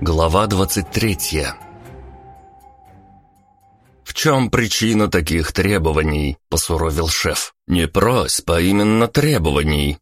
Глава 23 «В чем причина таких требований?» – посуровил шеф. «Не просьб, а именно требований».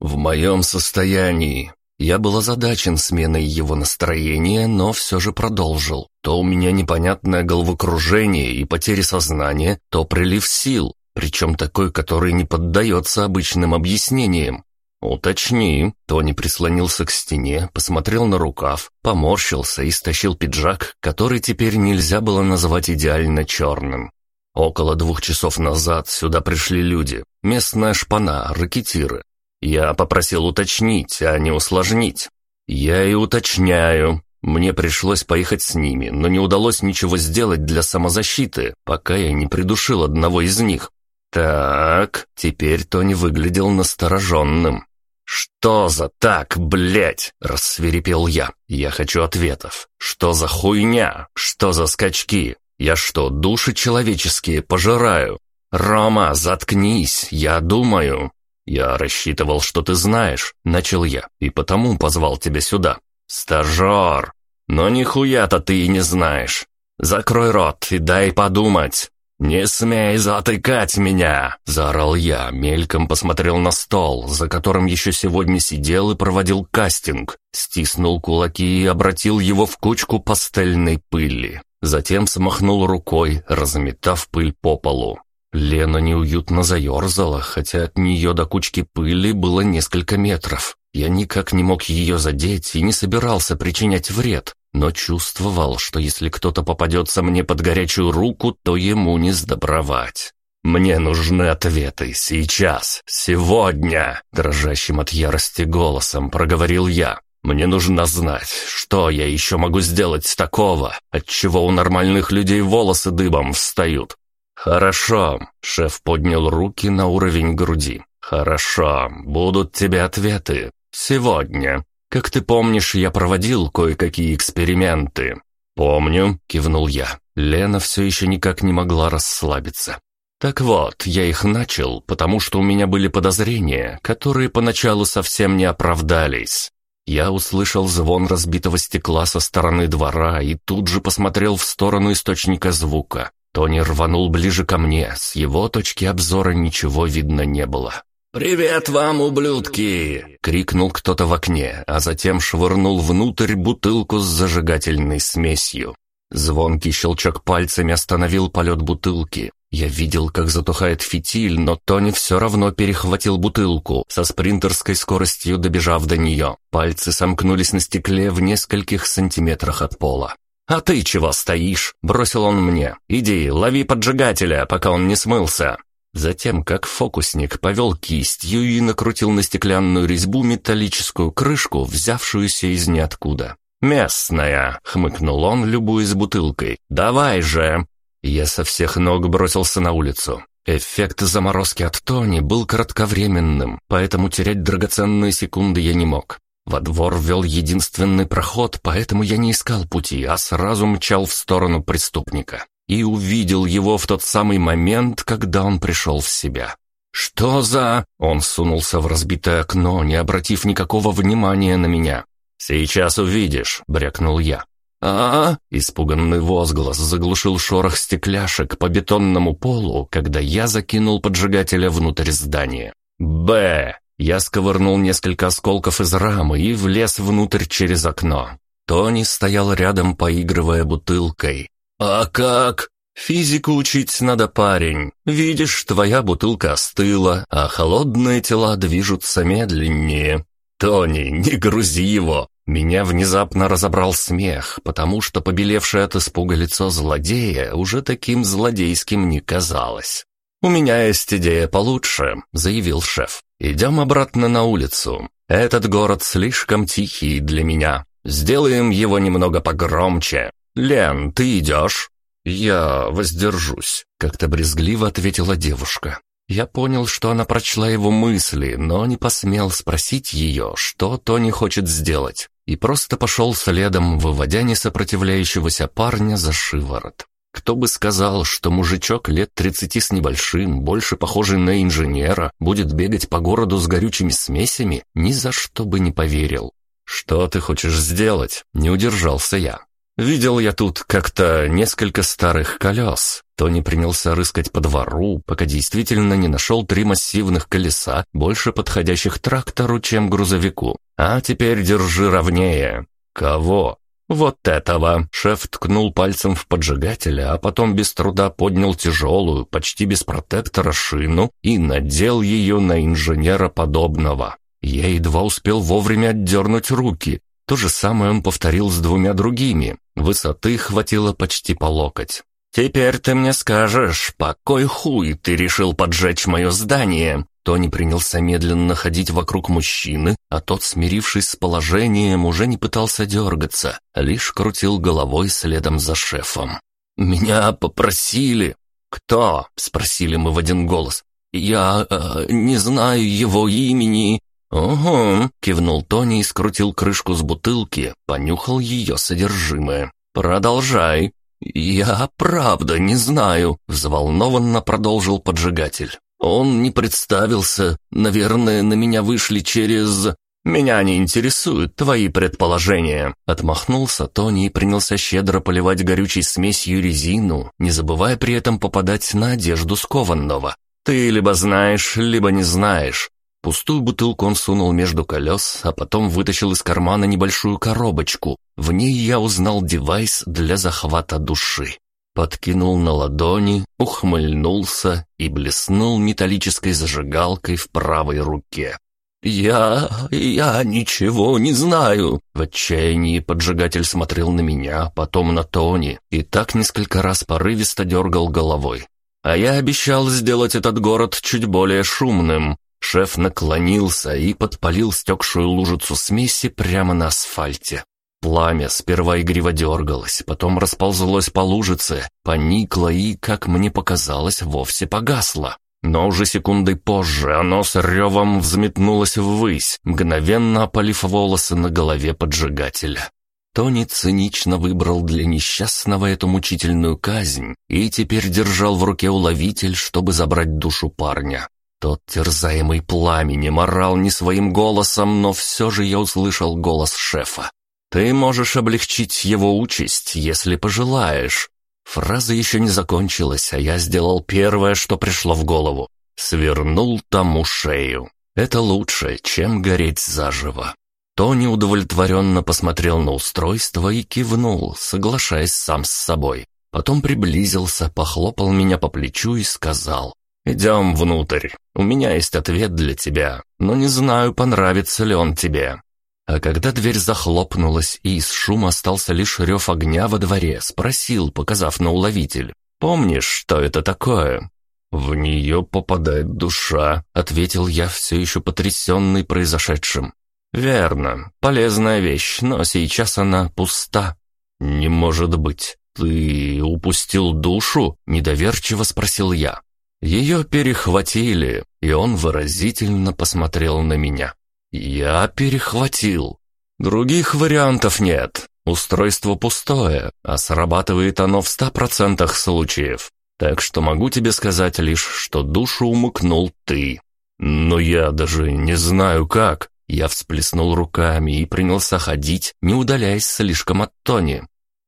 «В моем состоянии». Я был озадачен сменой его настроения, но все же продолжил. То у меня непонятное головокружение и потери сознания, то прилив сил, причем такой, который не поддается обычным объяснениям. «Уточни». Тони прислонился к стене, посмотрел на рукав, поморщился и стащил пиджак, который теперь нельзя было назвать идеально черным. Около двух часов назад сюда пришли люди. Местная шпана, ракетиры. Я попросил уточнить, а не усложнить. Я и уточняю. Мне пришлось поехать с ними, но не удалось ничего сделать для самозащиты, пока я не придушил одного из них. «Так, теперь Тони выглядел настороженным. «Что за так, блядь?» – рассверепел я. «Я хочу ответов. Что за хуйня? Что за скачки? Я что, души человеческие пожираю? Рома, заткнись, я думаю». «Я рассчитывал, что ты знаешь», – начал я, и потому позвал тебя сюда. «Стажер! Но нихуя-то ты и не знаешь. Закрой рот и дай подумать. «Не смей затыкать меня!» – заорал я, мельком посмотрел на стол, за которым еще сегодня сидел и проводил кастинг, стиснул кулаки и обратил его в кучку пастельной пыли. Затем смахнул рукой, разметав пыль по полу. Лена неуютно заерзала, хотя от нее до кучки пыли было несколько метров. Я никак не мог ее задеть и не собирался причинять вред, но чувствовал, что если кто-то попадется мне под горячую руку, то ему не сдобровать. «Мне нужны ответы сейчас, сегодня!» Дрожащим от ярости голосом проговорил я. «Мне нужно знать, что я еще могу сделать такого, от чего у нормальных людей волосы дыбом встают». «Хорошо», — шеф поднял руки на уровень груди. «Хорошо, будут тебе ответы. Сегодня. Как ты помнишь, я проводил кое-какие эксперименты». «Помню», — кивнул я. Лена все еще никак не могла расслабиться. «Так вот, я их начал, потому что у меня были подозрения, которые поначалу совсем не оправдались. Я услышал звон разбитого стекла со стороны двора и тут же посмотрел в сторону источника звука. Тони рванул ближе ко мне, с его точки обзора ничего видно не было. «Привет вам, ублюдки!» — крикнул кто-то в окне, а затем швырнул внутрь бутылку с зажигательной смесью. Звонкий щелчок пальцами остановил полет бутылки. Я видел, как затухает фитиль, но Тони все равно перехватил бутылку, со спринтерской скоростью добежав до нее. Пальцы сомкнулись на стекле в нескольких сантиметрах от пола. «А ты чего стоишь?» — бросил он мне. «Иди, лови поджигателя, пока он не смылся». Затем, как фокусник, повел кистью и накрутил на стеклянную резьбу металлическую крышку, взявшуюся из ниоткуда. «Местная!» — хмыкнул он, любуясь бутылкой. «Давай же!» Я со всех ног бросился на улицу. Эффект заморозки от Тони был кратковременным, поэтому терять драгоценные секунды я не мог. Во двор вел единственный проход, поэтому я не искал пути, а сразу мчал в сторону преступника и увидел его в тот самый момент, когда он пришел в себя. «Что за...» Он сунулся в разбитое окно, не обратив никакого внимания на меня. «Сейчас увидишь», — брякнул я. а, -а, Испуганный возглас заглушил шорох стекляшек по бетонному полу, когда я закинул поджигателя внутрь здания. «Б!» Я сковырнул несколько осколков из рамы и влез внутрь через окно. Тони стоял рядом, поигрывая бутылкой. «А как?» «Физику учить надо, парень. Видишь, твоя бутылка остыла, а холодные тела движутся медленнее. Тони, не грузи его!» Меня внезапно разобрал смех, потому что побелевшее от испуга лицо злодея уже таким злодейским не казалось. «У меня есть идея получше», — заявил шеф. «Идем обратно на улицу. Этот город слишком тихий для меня. Сделаем его немного погромче. «Лен, ты идешь?» «Я воздержусь», — как-то брезгливо ответила девушка. Я понял, что она прочла его мысли, но не посмел спросить ее, что Тони хочет сделать, и просто пошел следом, выводя несопротивляющегося парня за шиворот. Кто бы сказал, что мужичок лет тридцати с небольшим, больше похожий на инженера, будет бегать по городу с горючими смесями, ни за что бы не поверил. «Что ты хочешь сделать?» — не удержался я. «Видел я тут как-то несколько старых колес». Тони принялся рыскать по двору, пока действительно не нашел три массивных колеса, больше подходящих трактору, чем грузовику. «А теперь держи ровнее». «Кого?» «Вот этого!» Шеф ткнул пальцем в поджигателя, а потом без труда поднял тяжелую, почти без протектора шину и надел ее на инженера подобного. Я едва успел вовремя отдернуть руки. То же самое он повторил с двумя другими. Высоты хватило почти по локоть. «Теперь ты мне скажешь, по кой хуй ты решил поджечь мое здание?» Тони принялся медленно ходить вокруг мужчины, а тот, смирившись с положением, уже не пытался дергаться, лишь крутил головой следом за шефом. «Меня попросили». «Кто?» — спросили мы в один голос. «Я э, не знаю его имени». «Угу», — кивнул Тони и скрутил крышку с бутылки, понюхал ее содержимое. «Продолжай». «Я правда не знаю», — взволнованно продолжил поджигатель. Он не представился. Наверное, на меня вышли через... «Меня не интересуют твои предположения», — отмахнулся Тони и принялся щедро поливать горючей смесью резину, не забывая при этом попадать на одежду скованного. «Ты либо знаешь, либо не знаешь». Пустую бутылку он сунул между колес, а потом вытащил из кармана небольшую коробочку. В ней я узнал девайс для захвата души подкинул на ладони, ухмыльнулся и блеснул металлической зажигалкой в правой руке. «Я... я ничего не знаю!» В отчаянии поджигатель смотрел на меня, потом на Тони, и так несколько раз порывисто дергал головой. «А я обещал сделать этот город чуть более шумным». Шеф наклонился и подпалил стекшую лужицу смеси прямо на асфальте. Пламя сперва игриво дергалось, потом расползлось по лужице, поникло и, как мне показалось, вовсе погасло. Но уже секундой позже оно с ревом взметнулось ввысь, мгновенно опалив волосы на голове поджигателя. Тони цинично выбрал для несчастного эту мучительную казнь и теперь держал в руке уловитель, чтобы забрать душу парня. Тот, терзаемый пламенем, орал не своим голосом, но все же я услышал голос шефа. Ты можешь облегчить его участь, если пожелаешь». Фраза еще не закончилась, а я сделал первое, что пришло в голову. Свернул тому шею. Это лучше, чем гореть заживо. Тони удовлетворенно посмотрел на устройство и кивнул, соглашаясь сам с собой. Потом приблизился, похлопал меня по плечу и сказал, «Идем внутрь. У меня есть ответ для тебя, но не знаю, понравится ли он тебе. А когда дверь захлопнулась и из шума остался лишь рев огня во дворе, спросил, показав на уловитель. «Помнишь, что это такое?» «В нее попадает душа», — ответил я, все еще потрясенный произошедшим. «Верно, полезная вещь, но сейчас она пуста». «Не может быть, ты упустил душу?» — недоверчиво спросил я. Ее перехватили, и он выразительно посмотрел на меня. «Я перехватил. Других вариантов нет. Устройство пустое, а срабатывает оно в ста процентах случаев. Так что могу тебе сказать лишь, что душу умыкнул ты. Но я даже не знаю как». Я всплеснул руками и принялся ходить, не удаляясь слишком от Тони.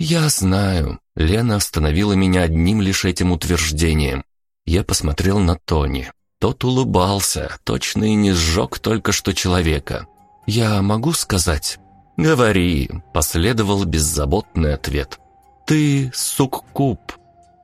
«Я знаю». Лена остановила меня одним лишь этим утверждением. Я посмотрел на Тони. Тот улыбался, точно и не сжег только что человека. «Я могу сказать?» «Говори», — последовал беззаботный ответ. «Ты суккуб».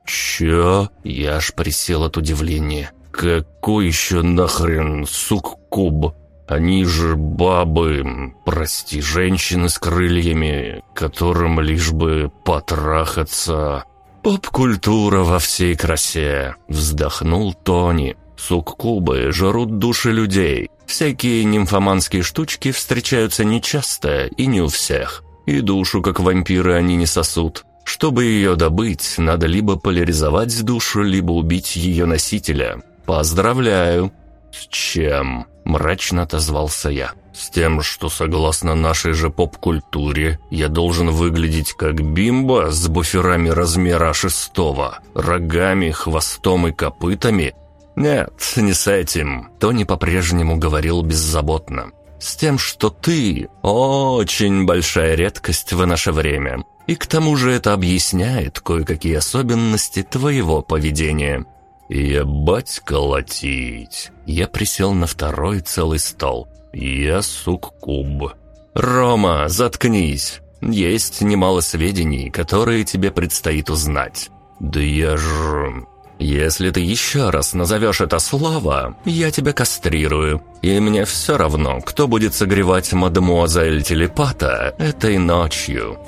«Чё?» — я аж присел от удивления. «Какой еще нахрен суккуб? Они же бабы, прости, женщины с крыльями, которым лишь бы потрахаться». «Поп-культура во всей красе», — вздохнул Тони. Суккубы жрут души людей. Всякие нимфоманские штучки встречаются нечасто и не у всех. И душу, как вампиры, они не сосут. Чтобы ее добыть, надо либо поляризовать душу, либо убить ее носителя. Поздравляю. С чем? Мрачно отозвался я. С тем, что согласно нашей же поп-культуре, я должен выглядеть как бимба с буферами размера шестого, рогами, хвостом и копытами, «Нет, не с этим», — Тони по-прежнему говорил беззаботно. С тем, что ты очень большая редкость в наше время. И к тому же это объясняет кое-какие особенности твоего поведения. «Ебать колотить!» Я присел на второй целый стол. «Я сук-куб». «Рома, заткнись! Есть немало сведений, которые тебе предстоит узнать». «Да я ж...» «Если ты еще раз назовешь это слово, я тебя кастрирую. И мне все равно, кто будет согревать мадемуазель телепата этой ночью».